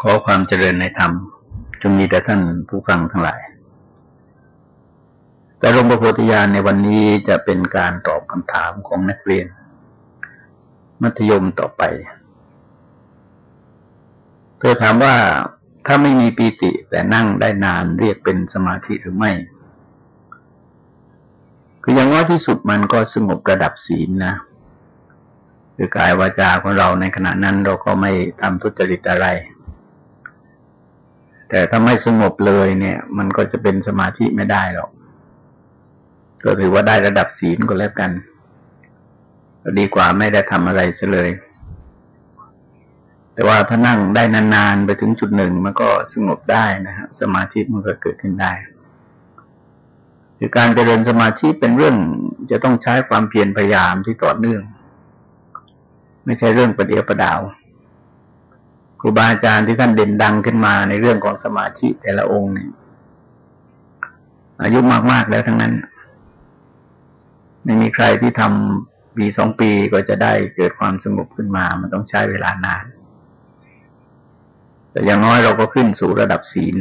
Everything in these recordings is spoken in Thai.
ขอความเจริญในธรรมจงมีแต่ท่านผู้ฟังทั้งหลาย แต่หลวงพ่อโพธิญาณในวันนี้จะเป็นการตอบคำถามของนักเรียน มัธยมต่อไป เธอถามว่าถ้าไม่มีปีติแต่นั่งได้นานเรียกเป็นสมาธิหรือไม่ คืออย่างว่าที่สุดมันก็สงบระดับศีลนะคือกายวาจาของเราในขณะนั้นเราก็ไม่ทำทุจริตอะไร แต่ถ้าไม่สงบเลยเนี่ย มันก็จะเป็นสมาธิไม่ได้หรอก ก็ถือว่าได้ระดับศีลก็แล้วกันดีกว่าไม่ได้ทำอะไรเลย แต่ว่าถ้านั่งได้นานๆไปถึงจุดหนึ่งมันก็สงบได้นะครับสมาธิมันก็เกิดขึ้นได้คือการเจริญสมาธิเป็นเรื่องจะต้องใช้ความเพียรพยายามที่ต่อเนื่อง ไม่ใช่เรื่องประเดียวประดาว ครูบาอาจารย์ที่ท่านเด่นดังขึ้นมาในเรื่องของสมาธิแต่ละองค์เนี่ยอายุมาก ๆ แล้วทั้งนั้น ไม่มีใครที่ทำปีสองปีก็จะได้เกิดความสงบขึ้นมา มันต้องใช้เวลานาน แต่อย่างน้อยเราก็ขึ้นสู่ระดับศีล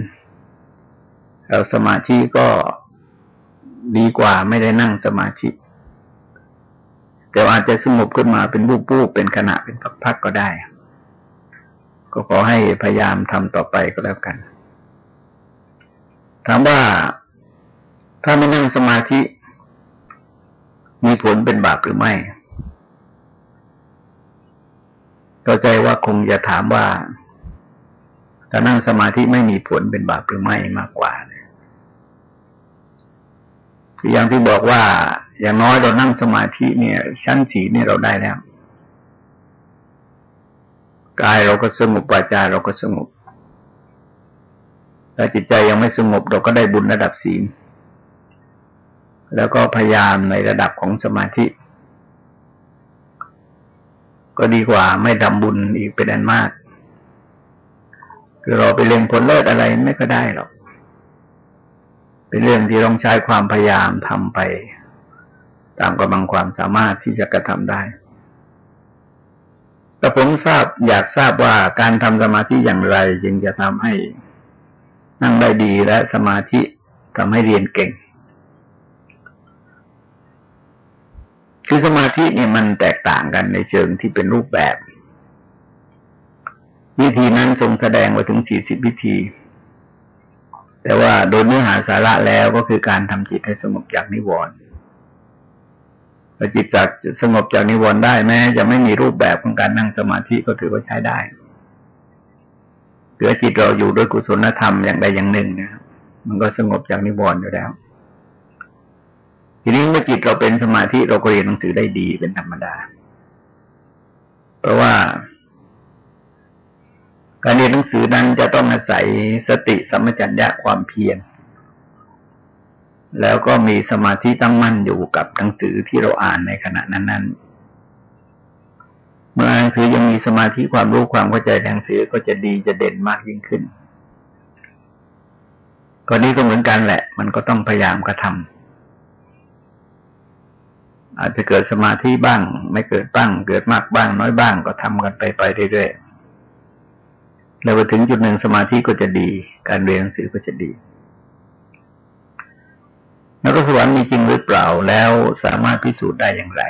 แล้วสมาธิก็ดีกว่าไม่ได้นั่งสมาธิแต่อาจจะสงบขึ้นมาเป็นรูปๆเป็นขณะเป็นพักๆก็ได้ ก็ขอให้พยายามทำต่อไปก็แล้วกัน ถามว่าถ้าไม่นั่งสมาธิ มีผลเป็นบาปหรือไม่เข้าใจว่าคงจะถามว่า ถ้านั่งสมาธิไม่มีผลเป็นบาปหรือไม่มากกว่าคืออย่างที่บอกว่า อย่างน้อยเรานั่งสมาธิเนี่ย ชั้นสีเนี่ยเราได้แล้ว กายเราก็สงบวาจาเราก็สงบถ้าจิตใจยังไม่สงบเราก็ได้บุญระดับศีลแล้วก็พยายามในระดับของสมาธิ ก็ดีกว่าไม่ดำบุญอีกเป็นอันมาก คือเราไปเล่งผลเลิศอะไรไม่ก็ได้หรอก เป็นเรื่องที่ต้องใช้ความพยายามทำไป ตามกำลังความสามารถที่จะกระทำได้ แต่ผมทราบอยากทราบว่าการทำสมาธิอย่างไร จึงจะทำให้นั่งได้ดีและสมาธิทำให้เรียนเก่ง คือสมาธิเนี่ยมันแตกต่างกันในเชิงที่เป็นรูปแบบ วิธีนั้นทรงแสดงไว้ถึงสี่สิบวิธี แต่ว่าโดยเนื้อหาสาระแล้วก็คือการทำจิตให้สงบจากนิวรณ์ จิตจากสงบจากนิวรณ์ได้แม้จะไม่มีรูปแบบของการนั่งสมาธิก็ถือว่าใช้ได้เกิดจิตเราอยู่ด้วยกุศลธรรมอย่างใดอย่างหนึ่งนะครับมันก็สงบจากนิวรณ์อยู่แล้ว ทีนี้เมื่อจิตเราเป็นสมาธิเราก็เรียนหนังสือได้ดีเป็นธรรมดา เพราะว่า การเรียนหนังสือนั้นจะต้องอาศัยสติสัมปชัญญะความเพียร แล้วก็มีสมาธิตั้งมั่นอยู่กับหนังสือที่เราอ่านในขณะนั้นๆ เมื่ออ่านหนังสือยังมีสมาธิความรู้ความเข้าใจหนังสือก็จะดีจะเด่นมากยิ่งขึ้นก็นี้ก็เหมือนกันแหละ มันก็ต้องพยายามกระทำอาจจะเกิดสมาธิบ้าง ไม่เกิดบ้าง เกิดมากบ้าง น้อยบ้างก็ทำกันไปไปเรื่อยๆแล้วพอถึงจุดหนึ่งสมาธิก็จะดี การเรียนหนังสือก็จะดี นรกสวรรค์มีจริงหรือเปล่าแล้วสามารถพิสูจน์ได้อย่างไร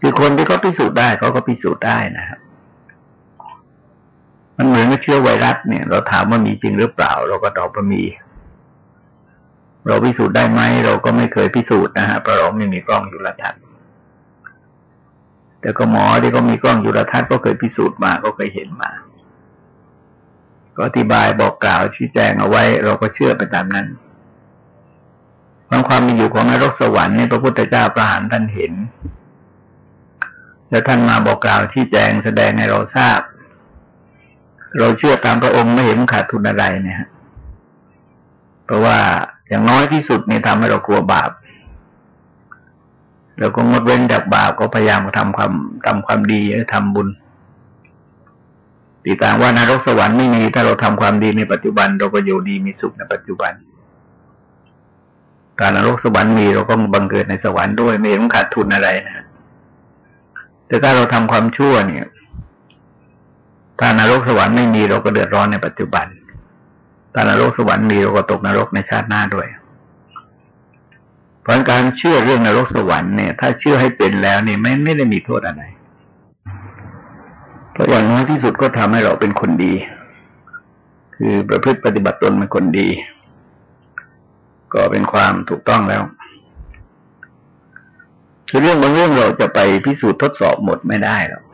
คือคนที่เขาพิสูจน์ได้เขาก็พิสูจน์ได้นะครับมันเหมือนกับเชื้อไวรัสเนี่ย เราถามว่ามีจริงหรือเปล่า เราก็ตอบว่ามี เราพิสูจน์ได้ไหมเราก็ไม่เคยพิสูจน์นะฮะเพราะเราไม่มีกล้องจุลทรรศน์แต่ก็หมอที่เขามีกล้องจุลทรรศน์ก็เคยพิสูจน์มาก็เคยเห็นมา ก็อธิบายบอกกล่าวชี้แจงเอาไว้ เราก็เชื่อไปตามนั้น ความความมีอยู่ของนรกสวรรค์เนี่ยพระพุทธเจ้าประหารท่านเห็น แล้วท่านมาบอกกล่าวที่แจงแสดงให้เราทราบ เราเชื่อตามพระองค์ไม่เห็นขาดทุนอะไรเนี่ยเพราะว่าอย่างน้อยที่สุดเนี่ยทำให้เรากลัวบาปเราก็งดเว้นจากบาปก็พยายามทำความทำความดีทำบุญติดตามว่านรกสวรรค์ไม่มีถ้าเราทำความดีในปัจจุบัน เราก็อยู่ดีมีสุขในปัจจุบัน การนรกสวรรค์มีเราก็บังเกิดในสวรรค์ด้วยไม่เห็นขาดทุนอะไรนะแต่ถ้าเราทำความชั่วเนี่ย ถ้านรกสวรรค์ไม่มีเราก็เดือดร้อนในปัจจุบันถ้านรกสวรรค์มีเราก็ตกนรกในชาติหน้าด้วยเพราะการเชื่อเรื่องนรกสวรรค์เนี่ย ถ้าเชื่อให้เป็นแล้วเนี่ยไม่ไม่ได้มีโทษอะไร เพราะอย่างน้อยที่สุดก็ทำให้เราเป็นคนดี คือประพฤติปฏิบัติตนเป็นคนดี ก็เป็นความถูกต้องแล้ว คือเรื่องบางเรื่องเราจะไปพิสูจน์ทดสอบหมดไม่ได้หรอก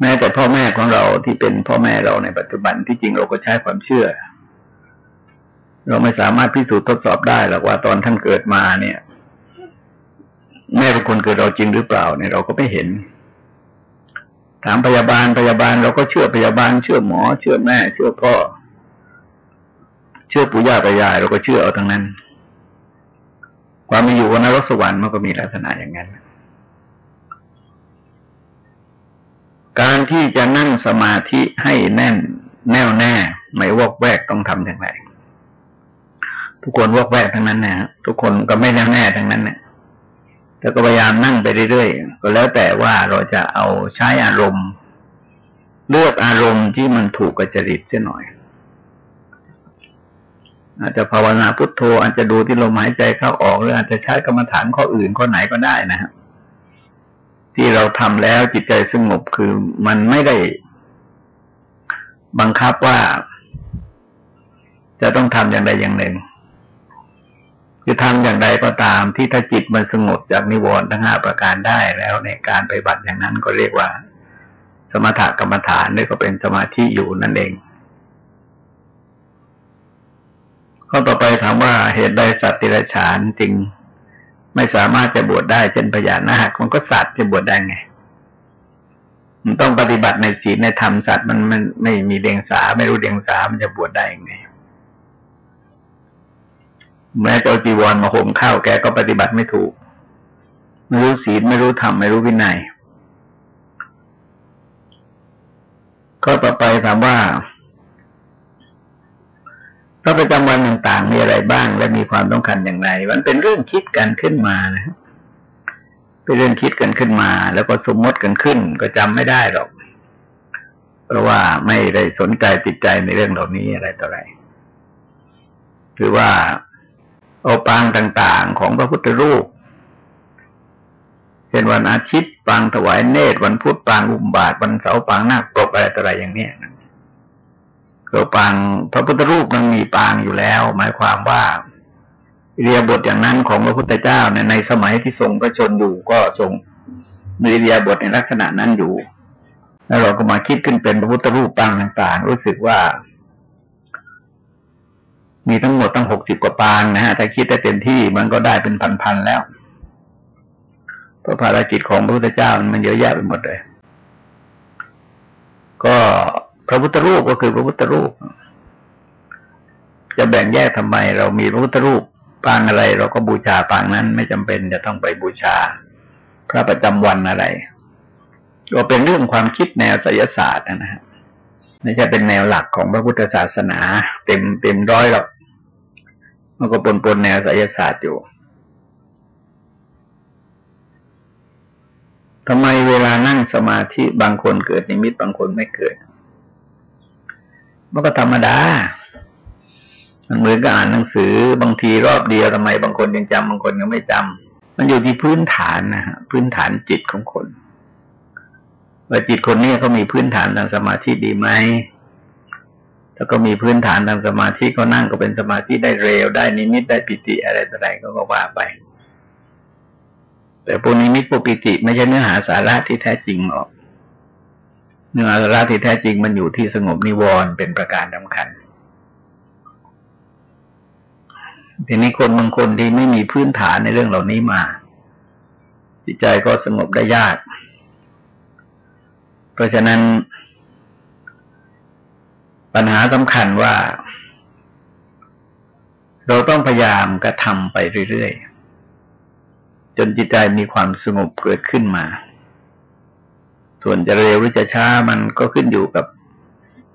แม้แต่พ่อแม่ของเราที่เป็นพ่อแม่เราในปัจจุบันที่จริงเราก็ใช้ความเชื่อ เราไม่สามารถพิสูจน์ทดสอบได้หรอกว่าตอนท่านเกิดมาเนี่ย แม่เป็นคนเกิดเราจริงหรือเปล่าเนี่ยเราก็ไม่เห็น ถามพยาบาลพยาบาลเราก็เชื่อพยาบาลเชื่อหมอ เชื่อแม่ เชื่อพ่อ เชื่อปู่ย่าตายายเราก็เชื่อเอาทั้งนั้น ความมีอยู่ของนรกสวรรค์มันก็มีลักษณะอย่างนั้น การที่จะนั่งสมาธิให้แน่นแน่วแน่ ไม่วอกแวกต้องทำอย่างไรทุกคนวอกแวกทั้งนั้นนะทุกคนก็ไม่แน่วแน่ทั้งนั้นนะแต่ก็พยายามนั่งไปเรื่อยๆก็แล้วแต่ว่าเราจะเอาใช้อารมณ์ เลือกอารมณ์ที่มันถูกกับจริตเสียหน่อย อาจจะภาวนาพุทโธอาจจะดูที่ลมหายใจเข้าออกหรืออาจจะใช้กรรมฐานข้ออื่นข้อไหนก็ได้นะครับที่เราทำแล้วจิตใจสงบคือมันไม่ได้ บังคับว่า จะต้องทำอย่างใดอย่างหนึ่ง คือทำอย่างใดก็ตามที่ถ้าจิตมันสงบจากนิวรณ์ทั้งห้าประการได้แล้วในการไปบัติอย่างนั้นก็เรียกว่า สมถกรรมฐานนี่ก็เป็นสมาธิอยู่นั่นเอง ข้อต่อไปถามว่าเหตุใดสัตว์ติรฉานจึงไม่สามารถจะบวชได้เช่นพญานาค มันก็สัตว์จะบวชได้ไง มันต้องปฏิบัติในศีลในธรรมสัตว์มันมันไม่มีเดียงสา ไม่รู้เดียงสา มันจะบวชได้ยังไงแม้เจ้าจีวรมาห่มข้าวแกก็ปฏิบัติไม่ถูก ไม่รู้ศีลไม่รู้ธรรมไม่รู้วินัยก็ต่อไปถามว่า พระประจำวันต่างๆ มีอะไรบ้าง และมีความต้องการอย่างไร มันเป็นเรื่องคิดกันขึ้นมานะเป็นเรื่องคิดกันขึ้นมา แล้วก็สมมติกันขึ้น ก็จำไม่ได้หรอก เพราะว่าไม่ได้สนใจติดใจในเรื่องเหล่านี้อะไรต่ออะไรคือว่าเอาปางต่างๆของพระพุทธรูปเช่นวันอาทิตย์ปางถวายเนตรวันพุธปางอุมบาทวันเสาร์ปางนาคปรกอะไรต่ออะไรอย่างเนี้ยนะ คือปางพระพุทธรูปมันมีปางอยู่แล้ว หมายความว่าเรียบทอย่างนั้นของพระพุทธเจ้าในในสมัยที่ทรงพระชนอยู่ก็ทรงมีเรียบทในลักษณะนั้นอยู่ แล้วเราก็มาคิดขึ้นเป็นพระพุทธรูปปางต่าง ๆ รู้สึกว่า มีทั้งหมดตั้งหกสิบกว่าปางนะฮะถ้าคิดได้เต็มที่มันก็ได้เป็นพันๆแล้วเพราะภารกิจของพระพุทธเจ้ามันเยอะแยะไปหมดเลย ก็ พระพุทธรูปก็คือพระพุทธรูป จะแบ่งแยกทำไม เรามีพระพุทธรูปปางอะไร เราก็บูชาปางนั้น ไม่จำเป็นจะต้องไปบูชา พระประจำวันอะไรก็เป็นเรื่องความคิดแนวไสยศาสตร์นะฮะไม่ใช่เป็นแนวหลักของพระพุทธศาสนา เต็มเต็มร้อยหรอกมันก็ปนปนแนวไสยศาสตร์อยู่ทำไมเวลานั่งสมาธิบางคนเกิดนิมิตบางคนไม่เกิด มันก็ธรรมดา มันเหมือนกับอ่านหนังสือ บางทีรอบเดียวทำไมบางคนยังจำบางคนยังไม่จำมันอยู่ที่พื้นฐานนะฮะพื้นฐานจิตของคนว่าจิตคนนี้เขามีพื้นฐานทางสมาธิดีไหมแล้วก็มีพื้นฐานทางสมาธิเขานั่งก็เป็นสมาธิได้เร็ว ได้นิมิตได้ปิติอะไรต่ออะไรก็ว่าไป แต่ปุนิมิตปุปิติ ไม่ใช่เนื้อหาสาระที่แท้จริงหรอก เนื้อสาระที่แท้จริงมันอยู่ที่สงบนิวรณ์เป็นประการสำคัญทีนี้คนบางคนที่ไม่มีพื้นฐานในเรื่องเหล่านี้มาจิตใจก็สงบได้ยาก เพราะฉะนั้นปัญหาสำคัญว่า เราต้องพยายามกระทำไปเรื่อยๆ จนจิตใจมีความสงบเกิดขึ้นมา ส่วนจะเร็วหรือจะช้ามันก็ขึ้นอยู่กับ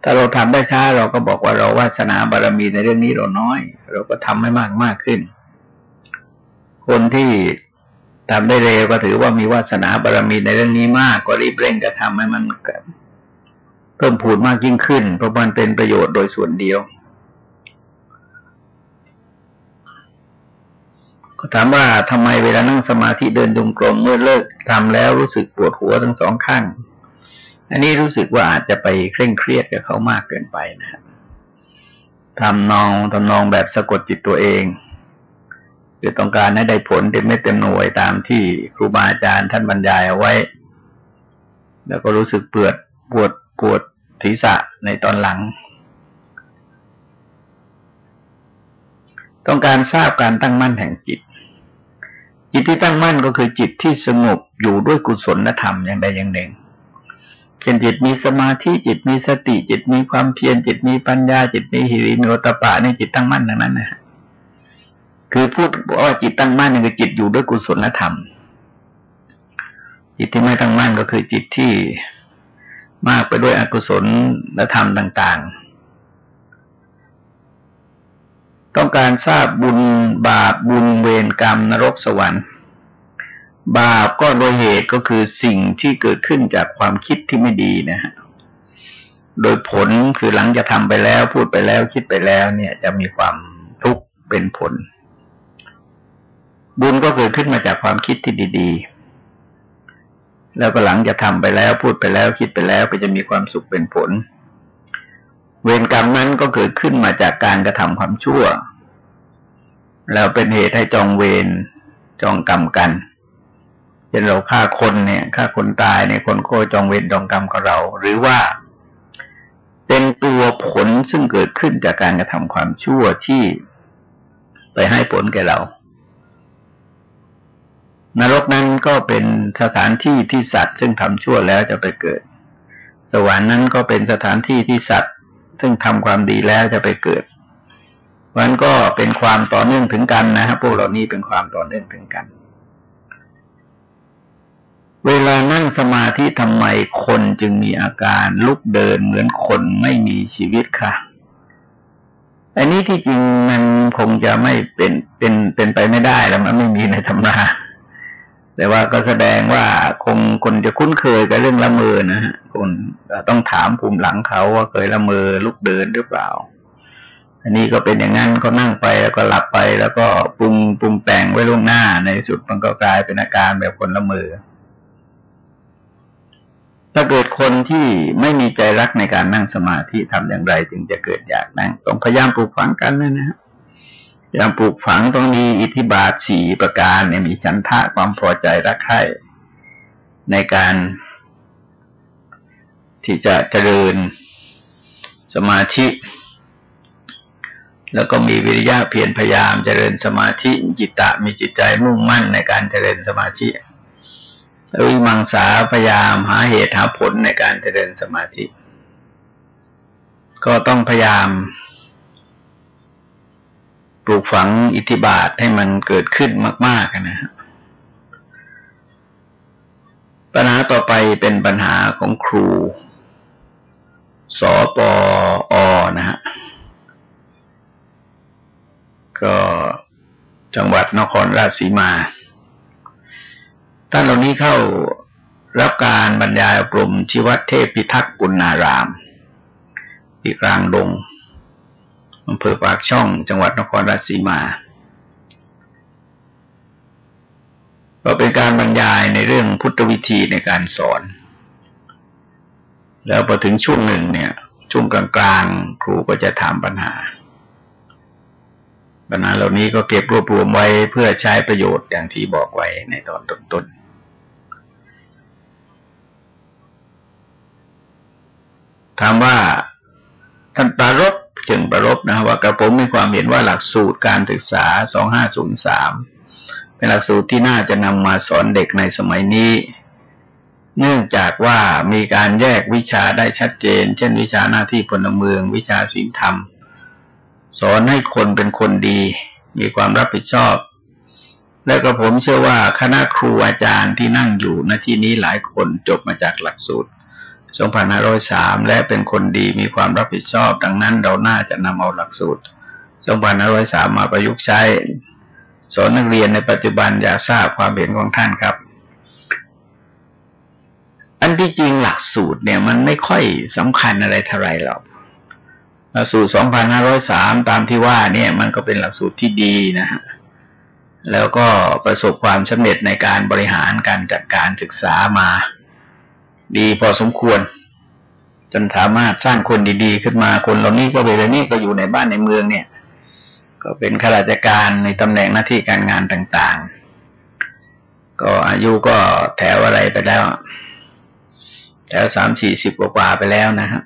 ถ้าเราทำได้ช้าเราก็บอกว่าเราวาสนาบารมีในเรื่องนี้เราน้อย เราก็ทำให้มากมากขึ้น คนที่ทำได้เร็วก็ถือว่ามีวาสนาบารมีในเรื่องนี้มากก็รีบเร่งจะทำให้มันเพิ่มพูนมากยิ่งขึ้นเพราะมันเป็นประโยชน์โดยส่วนเดียวก็ ถามว่าทำไมเวลานั่งสมาธิเดินจงกรมเมื่อเลิกทำแล้วรู้สึกปวดหัวทั้งสองข้าง อันนี้รู้สึกว่าอาจจะไปเคร่งเครียดกับเขามากเกินไปนะครับทำนองทำนองแบบสะกดจิตตัวเองคือต้องการให้ได้ผลเต็มเม็ดเต็มหน่วยตามที่ครูบาอาจารย์ท่านบรรยายเอาไว้ แล้วก็รู้สึกเปวดปวดปวดศีรษะในตอนหลัง ต้องการทราบการตั้งมั่นแห่งจิต จิตที่ตั้งมั่นก็คือจิตที่สงบอยู่ด้วยกุศลธรรมอย่างใดอย่างหนึ่งเช่นจิตมีสมาธิจิตมีสติ จิตมีความเพียรจิตมีปัญญา จิตมีหิริมีโอตปะนี่จิตตั้งมั่นดังนั้นนะคือพูดว่าจิตตั้งมั่นนี่คือจิตอยู่ด้วยกุศลธรรม จิตที่ไม่ตั้งมั่นก็คือจิตที่มากไปด้วยอกุศลและธรรมต่าง ๆ ต้องการทราบบุญบาปบุญเวรกรรมนรกสวรรค์ บาปก็โดยเหตุก็คือสิ่งที่เกิดขึ้นจากความคิดที่ไม่ดีนะฮะโดยผลคือหลังจะทำไปแล้ว พูดไปแล้วคิดไปแล้วเนี่ย จะมีความทุกข์เป็นผล บุญก็เกิดขึ้นมาจากความคิดที่ดีๆ แล้วก็หลังจะทำไปแล้ว พูดไปแล้วคิดไปแล้ว ก็จะมีความสุขเป็นผล เวรกรรมนั้นก็เกิดขึ้นมาจากการกระทำความชั่ว แล้วเป็นเหตุให้จองเวรจองกรรมกันเช่นเราฆ่าคนเนี่ยฆ่าคนตายเนี่ยคนโคจองเวรจองกรรมกับเรา หรือว่า เป็นตัวผลซึ่งเกิดขึ้นจากการกระทำความชั่วที่ไปให้ผลแก่เรา นรกนั้นก็เป็นสถานที่ที่สัตว์ ซึ่งทำชั่วแล้วจะไปเกิด สวรรค์นั้นก็เป็นสถานที่ที่สัตว์ ซึ่งทำความดีแล้วจะไปเกิดมันก็เป็นความต่อเนื่องถึงกันนะครับพวกเหล่านี้เป็นความต่อเนื่องถึงกัน เวลานั่งสมาธิทำไมคนจึงมีอาการลุกเดินเหมือนคนไม่มีชีวิตค่ะอันนี้ที่จริงมันคงจะไม่เป็นเป็นเป็นไปไม่ได้แล้วมันไม่มีในธรรมรา แต่ว่าก็แสดงว่าคงคนจะคุ้นเคยกับเรื่องละเมอนะฮะคนต้องถามภูมิหลังเขาว่าเคยละเมอลุกเดินหรือเปล่า อันนี้ก็เป็นอย่างนั้นก็นั่งไปแล้วก็หลับไป แล้วก็ปรุงปรุงแต่งไว้ล่วงหน้าในสุดมันก็กลายเป็นอาการแบบคนละเมอถ้าเกิดคนที่ไม่มีใจรักในการนั่งสมาธิทำอย่างไร จึงจะเกิดอยากนั่งต้องพยายามปลูกฝังกันนะครับ อย่างปลูกฝังต้องมีอิทธิบาทสี่ประการเนี่ยมีฉันทะความพอใจรักใคร่ในการที่จะเจริญสมาธิ แล้วก็มีวิริยะเพียรพยายามเจริญสมาธิจิตตะมีจิตใจมุ่งมั่นในการเจริญสมาธิแล้ววิมังสาพยายามหาเหตุหาผลในการเจริญสมาธิ ก็ต้องพยายาม ปลูกฝังอิทธิบาทให้มันเกิดขึ้นมาก ๆนะฮะปัญหาต่อไปเป็นปัญหาของครูสอปออนะฮะ ก็จังหวัดนครราชสีมา ท่านเหล่านี้เข้ารับการบรรยายอบรมที่วัดเทพพิทักษ์ปุณาราม ที่กลางดง อำเภอปากช่องจังหวัดนครราชสีมาก็เป็นการบรรยายในเรื่องพุทธวิธีในการสอน แล้วพอถึงช่วงหนึ่งเนี่ย ช่วงกลางๆ ครูก็จะถามปัญหา ปัญหาเหล่านี้ก็เก็บรวบรวมไว้เพื่อใช้ประโยชน์อย่างที่บอกไว้ในตอนต้นๆถามว่าท่านปารบ จึงประรบนะว่ากระผมมีความเห็นว่าหลักสูตรการศึกษา 2503 เป็นหลักสูตรที่น่าจะนำมาสอนเด็กในสมัยนี้ เนื่องจากว่ามีการแยกวิชาได้ชัดเจน เช่น วิชาหน้าที่พลเมือง วิชาศีลธรรม สอนให้คนเป็นคนดี มีความรับผิดชอบ และก็ผมเชื่อว่าคณะครูอาจารย์ที่นั่งอยู่ณที่นี้หลายคนจบมาจากหลักสูตร 2503 และเป็นคนดีมีความรับผิดชอบ ดังนั้นเราน่าจะนำเอาหลักสูตร 2503 มาประยุกต์ใช้ สอนนักเรียนในปัจจุบันอยากทราบความเห็นของท่านครับ อันที่จริงหลักสูตรเนี่ยมันไม่ค่อยสำคัญอะไรเท่าไรหรอกหลักสูตร 2503 ตามที่ว่าเนี่ยมันก็เป็นหลักสูตรที่ดีนะฮะแล้วก็ประสบความสำเร็จในการบริหารการจัดการศึกษามา ดีพอสมควร จนสามารถสร้างคนดีๆ ขึ้นมาคนเหล่านี้ก็เวลานี้ก็อยู่ในบ้านในเมืองเนี่ย ก็เป็นข้าราชการในตำแหน่งหน้าที่การงานต่างๆ ก็อายุก็แถวอะไรไปแล้ว แถวสามสี่สิบกว่าไปแล้วนะฮะ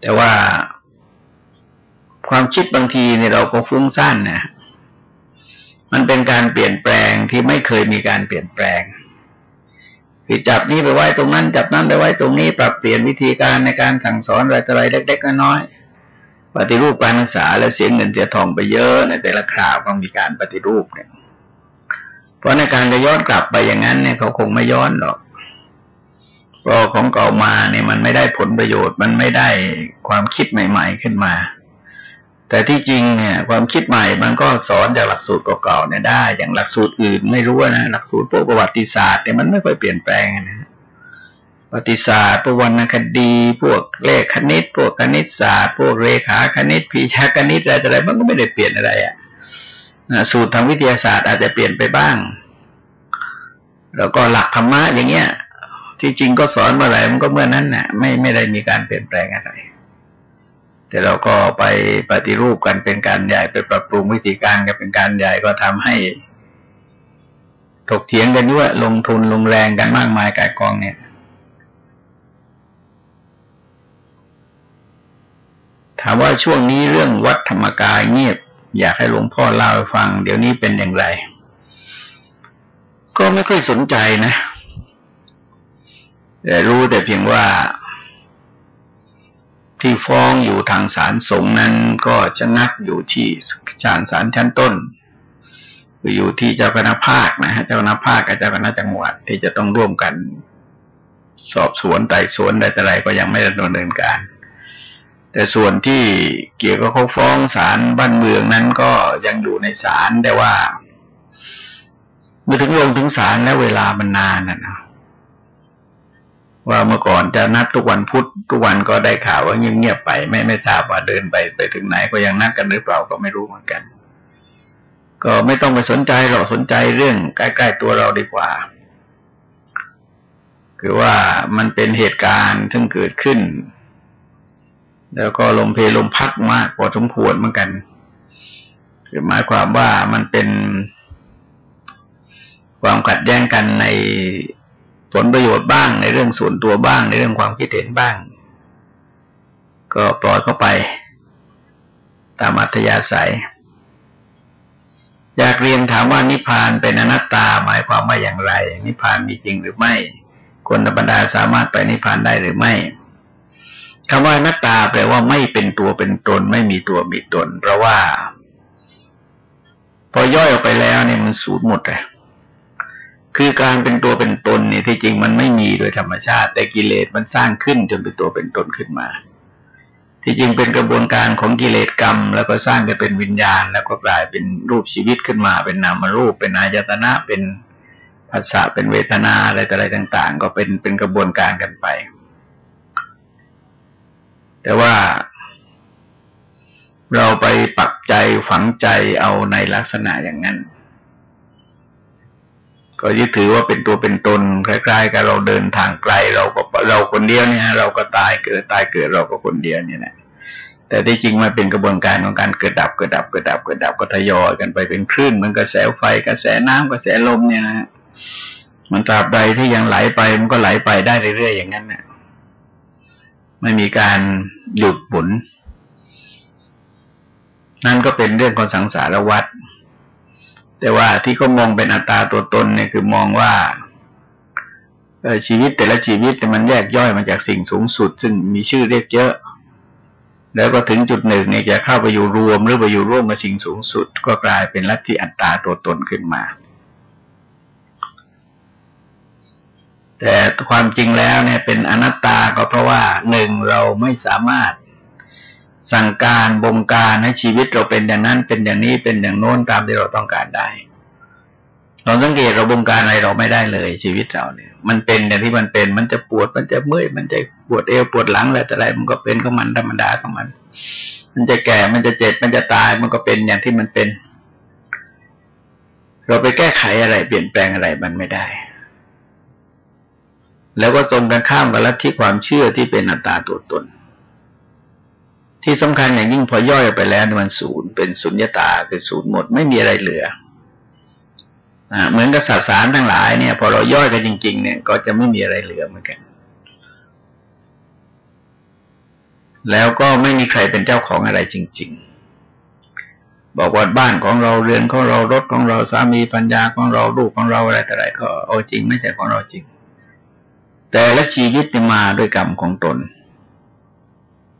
แต่ว่าความคิดบางทีเนี่ยเราก็ฟุ้งซ่านนะ มันเป็นการเปลี่ยนแปลงที่ไม่เคยมีการเปลี่ยนแปลง คือจับนี้ไปไว้ตรงนั้น จับนั้นไปไว้ตรงนี้ ปรับเปลี่ยนวิธีการในการสั่งสอนอะไรต่ออะไรเล็กๆน้อยๆปฏิรูปการศึกษาและเสียเงินเสียทองไปเยอะในแต่ละคราวก็มีการปฏิรูปเนี่ย เพราะในการจะย้อนกลับไปอย่างนั้นเนี่ยเขาคงไม่ย้อนหรอกเพราะของเก่ามาเนี่ยมันไม่ได้ผลประโยชน์ มันไม่ได้ความคิดใหม่ ๆขึ้นมา แต่ที่จริงเนี่ย ความคิดใหม่มันก็สอนจากหลักสูตรเก่าๆเนี่ยได้ อย่างหลักสูตรอื่นไม่รู้นะหลักสูตรพวกประวัติศาสตร์เนี่ยมันไม่ค่อยเปลี่ยนแปลงนะประวัติศาสตร์พวกวรรณคดี พวกเลขคณิต พวกคณิตศาสตร์พวกเรขาคณิตพิชาคณิตอะไรอะไรมันก็ไม่ได้เปลี่ยนอะไรอะสูตรทางวิทยาศาสตร์อาจจะเปลี่ยนไปบ้าง แล้วก็หลักธรรมะอย่างเงี้ย ที่จริงก็สอนเมื่อไหร่มันก็เมื่อนั้นน่ะ ไม่ไม่ได้มีการเปลี่ยนแปลงอะไร แต่เราก็ไปปฏิรูปกันเป็นการใหญ่ไปปรับปรุงวิธีการกันเป็นการใหญ่ก็ทำให้ถกเถียงกันด้วยลงทุนลงแรงกันมากมายกายกองเนี่ย ถามว่าช่วงนี้เรื่องวัดธรรมกายเงียบ อยากให้หลวงพ่อเล่าให้ฟัง เดี๋ยวนี้เป็นอย่างไร ก็ไม่ค่อยสนใจนะแต่รู้แต่เพียงว่า ที่ฟ้องอยู่ทางศาลสงนั้นก็จะนักอยู่ที่ศาลศาลชั้นต้นคืออยู่ที่เจ้าคณะภาคนะฮะเจ้าคณะภาคกับเจ้าคณะจังหวัดที่จะต้องร่วมกัน สอบสวนไต่สวนใดแต่ไรก็ยังไม่ดำเนินการ แต่ส่วนที่เกี่ยวกับเขาฟ้องศาลบ้านเมืองนั้นก็ยังอยู่ในศาลแต่ว่าเมื่อถึงลงถึงศาลแล้วเวลามันนานนะนะ ว่าเมื่อก่อนจะนัดทุกวันพุธทุกวันก็ได้ข่าวว่าเงียบๆไป ไม่ไม่ทราบว่าเดินไปไปถึงไหนก็ยังนัดกันหรือเปล่าก็ไม่รู้เหมือนกัน ก็ไม่ต้องไปสนใจหรอกสนใจเรื่องใกล้ๆตัวเราดีกว่า คือว่ามันเป็นเหตุการณ์ซึ่งเกิดขึ้น แล้วก็ลมเพลลมพัดมากพอสมควรเหมือนกันคือหมายความว่ามันเป็นความขัดแย้งกันใน ผลประโยชน์บ้างในเรื่องส่วนตัวบ้าง ในเรื่องความคิดเห็นบ้าง ก็ปล่อยเข้าไป ตามอัธยาศัย อยากเรียนถามว่านิพพานเป็นอนัตตาหมายความว่าอย่างไร นิพพานมีจริงหรือไม่ คนธรรมดาสามารถไปนิพพานได้หรือไม่คำว่าอนัตตาแปลว่าไม่เป็นตัวเป็นตน ไม่มีตัวมีตน เพราะว่า พอย่อยออกไปแล้วเนี่ยมันสูญหมดเลย คือการเป็นตัวเป็นตนเนี่ยที่จริงมันไม่มีโดยธรรมชาติ แต่กิเลสมันสร้างขึ้นจนเป็นตัวเป็นตนขึ้นมา ที่จริงเป็นกระบวนการของกิเลสกรรม แล้วก็สร้างกันเป็นวิญญาณ แล้วก็กลายเป็นรูปชีวิตขึ้นมา เป็นนามรูป เป็นอายตนะเป็นภาษาเป็นเวทนาอะไรต่ออะไรต่าง ๆ ก็เป็นเป็นกระบวนการกันไป แต่ว่าเราไปปักใจฝังใจเอาในลักษณะอย่างนั้น ก็ยึดถือว่าเป็นตัวเป็นตนคล้ายๆกับเราเดินทางไกล เราก็เราคนเดียวเนี่ยเราก็ตายเกิดตายเกิดเราก็คนเดียวเนี่ยนะแต่ที่จริงมันเป็นกระบวนการของการเกิดดับเกิดดับเกิดดับเกิดดับก็ทยอยกันไปเป็นคลื่นมันกระแสไฟกระแสน้ำกระแสลมเนี่ยนะมันตราบใดที่ยังไหลไปมันก็ไหลไปได้เรื่อยๆอย่างนั้นนะไม่มีการหยุดหมุนนั่นก็เป็นเรื่องของสังสารวัฏ แต่ว่าที่เขามองเป็นอัตราตัวตนเนี่ยคือมองว่าชีวิตแต่ละชีวิตมันแยกย่อยมาจากสิ่งสูงสุด ซึ่งมีชื่อเรียกเยอะ แล้วก็ถึงจุดหนึ่งเนี่ยจะเข้าไปอยู่รวมหรือไปอยู่ร่วมกับสิ่งสูงสุด ก็กลายเป็นลัทธิอัตตาตัวตนขึ้นมา แต่ความจริงแล้วเนี่ยเป็นอนัตตาก็เพราะว่าหนึ่งเราไม่สามารถ สั่งการบงการให้ชีวิตเราเป็นอย่างนั้น เป็นอย่างนี้เป็นอย่างโน้นตามที่เราต้องการได้ เราสังเกตเราบงการอะไรเราไม่ได้เลย ชีวิตเราเนี่ย มันเป็นอย่างที่มันเป็น มันจะปวด มันจะเมื่อย มันจะปวดเอวปวดหลังอะไรแต่อะไร มันก็เป็นของมันธรรมดาของมัน มันจะแก่ มันจะเจ็บ มันจะตาย มันก็เป็นอย่างที่มันเป็น เราไปแก้ไขอะไร เปลี่ยนแปลงอะไรมันไม่ได้ แล้วก็ตรงกันข้ามกับลัทธิความเชื่อที่เป็นอัตตาตัวตน ที่สำคัญอย่างยิ่งพอย่อยไปแล้วมันศูนย์เป็นสุญญตาคือศูนย์หมดไม่มีอะไรเหลือเหมือนกับสสารทั้งหลายเนี่ย พอเราย่อยกันจริง ๆ เนี่ย ก็จะไม่มีอะไรเหลือเหมือนกัน แล้วก็ไม่มีใครเป็นเจ้าของอะไรจริง ๆ บอกว่าบ้านของเราเรือนของเรารถของเราสามีปัญญาของเราลูกของเราอะไรแต่ไรก็เอาจริงไม่ใช่ของเราจริง แต่ละชีวิตมาด้วยกรรมของตน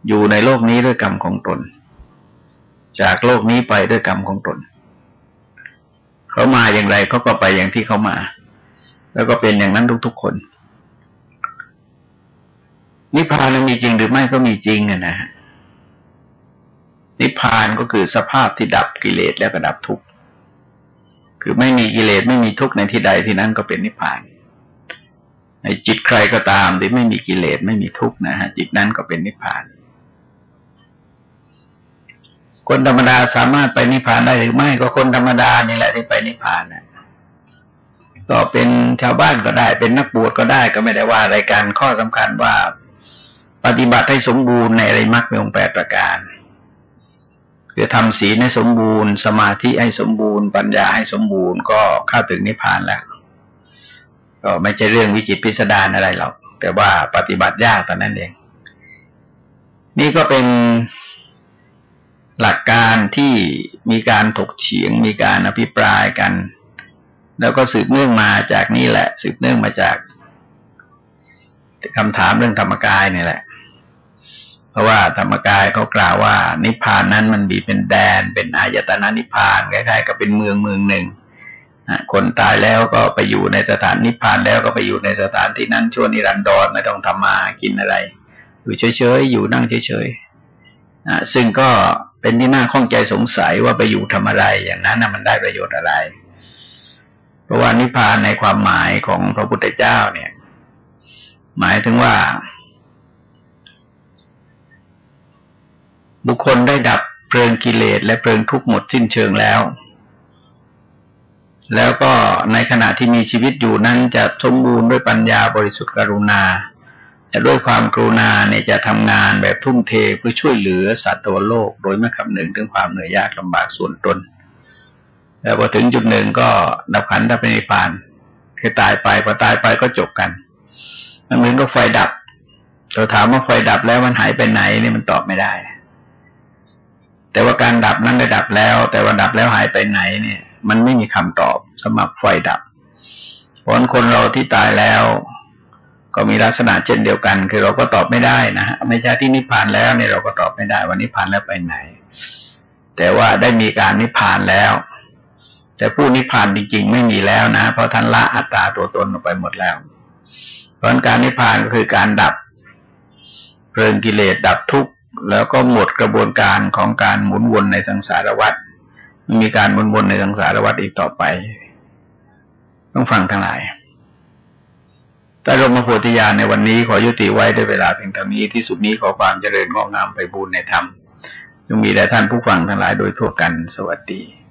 อยู่ในโลกนี้ด้วยกรรมของตน จากโลกนี้ไปด้วยกรรมของตน เขามาอย่างไรเขาก็ไปอย่างที่เขามา แล้วก็เป็นอย่างนั้นทุกๆคนนิพพานมีจริงหรือไม่ก็มีจริงนะฮะนิพพานก็คือสภาพที่ดับกิเลสแล้วก็ดับทุกข์คือไม่มีกิเลสไม่มีทุกข์ในที่ใดที่นั้นก็เป็นนิพพาน ในจิตใครก็ตามที่ไม่มีกิเลสไม่มีทุกข์นะฮะจิตนั้นก็เป็นนิพพาน คนธรรมดาสามารถไปนิพพานได้หรือไม่ ก็คนธรรมดานี่แหละที่ไปนิพพานนะก็เป็นชาวบ้านก็ได้ เป็นนักบวชก็ได้ก็ไม่ได้ว่าอะไรกันข้อสำคัญว่าปฏิบัติให้สมบูรณ์ในอริมักมีองค์แปดประการคือทำศีลให้สมบูรณ์ สมาธิให้สมบูรณ์ ปัญญาให้สมบูรณ์ ก็เข้าถึงนิพพานแล้ว ก็ไม่ใช่เรื่องวิจิตพิสดารอะไรหรอกแต่ว่าปฏิบัติยากตอนนั้นเอง นี่ก็เป็น หลักการที่มีการถกเถียง มีการอภิปรายกัน แล้วก็สืบเนื่องมาจากนี่แหละ สืบเนื่องมาจากคำถามเรื่องธรรมกายนี่แหละ เพราะว่าธรรมกายเขากล่าวว่า นิพพานนั้นมันมีเป็นแดน เป็นอายตนะนิพพานคล้ายๆกับเป็นเมืองเมืองหนึ่งคนตายแล้วก็ไปอยู่ในสถานนิพพานแล้วก็ไปอยู่ในสถานที่นั้นชั่วนิรันดรไม่ต้องทำมากินอะไร อยู่เฉยๆอยู่นั่งเฉยๆซึ่งก็ เป็นที่น่าข้องใจสงสัยว่าไปอยู่ทำอะไร อย่างนั้นนะมันได้ประโยชน์อะไร เพราะว่านิพพานในความหมายของพระพุทธเจ้าเนี่ย หมายถึงว่า บุคคลได้ดับเพลิงกิเลสและเพลิงทุกข์หมดสิ้นเชิงแล้ว แล้วก็ในขณะที่มีชีวิตอยู่นั้นจะสมบูรณ์ด้วยปัญญาบริสุทธิ์กรุณา ด้วยความกรุณาเนี่ยจะทำงานแบบทุ่มเทเพื่อช่วยเหลือสัตว์ตัวโลก โดยไม่คำนึงถึงความเหนื่อยยากลำบากส่วนตน แล้วพอถึงจุดหนึ่งก็ดับขันดับไปในปานคือตายไปพอตายไปก็จบกัน มันเหมือนกับไฟดับ เราถามว่าไฟดับแล้วมันหายไปไหนนี่มันตอบไม่ได้ แต่ว่าการดับนั้นได้ดับแล้ว แต่ว่าดับแล้วหายไปไหนเนี่ย มันไม่มีคำตอบสำหรับไฟดับเพราะคนเราที่ตายแล้ว ก็มีลักษณะเช่นเดียวกัน คือเราก็ตอบไม่ได้นะไม่ใช่ที่นิพพานแล้วเนี่ยเราก็ตอบไม่ได้ว่านิพพานแล้วไปไหน แต่ว่าได้มีการนิพพานแล้ว แต่ผู้นิพพานจริงๆไม่มีแล้วนะ เพราะท่านละอัตตาตัวตนออกไปหมดแล้วเพราะการนิพพานก็คือการดับเพลิงกิเลสดับทุกข์แล้วก็หมดกระบวนการของการหมุนวนในสังสารวัฏมีการหมุนวนในสังสารวัฏอีกต่อไป ต้องฟังทั้งหลาย แต่ลมโพธิญาณในวันนี้ขอยุติไว้ด้วยเวลาเพียงเท่านี้ที่สุดนี้ขอความเจริญงอกงามไปบูรณนธรรมจงมีแด่ท่านผู้ฟังทั้งหลายโดยทั่วกันสวัสดี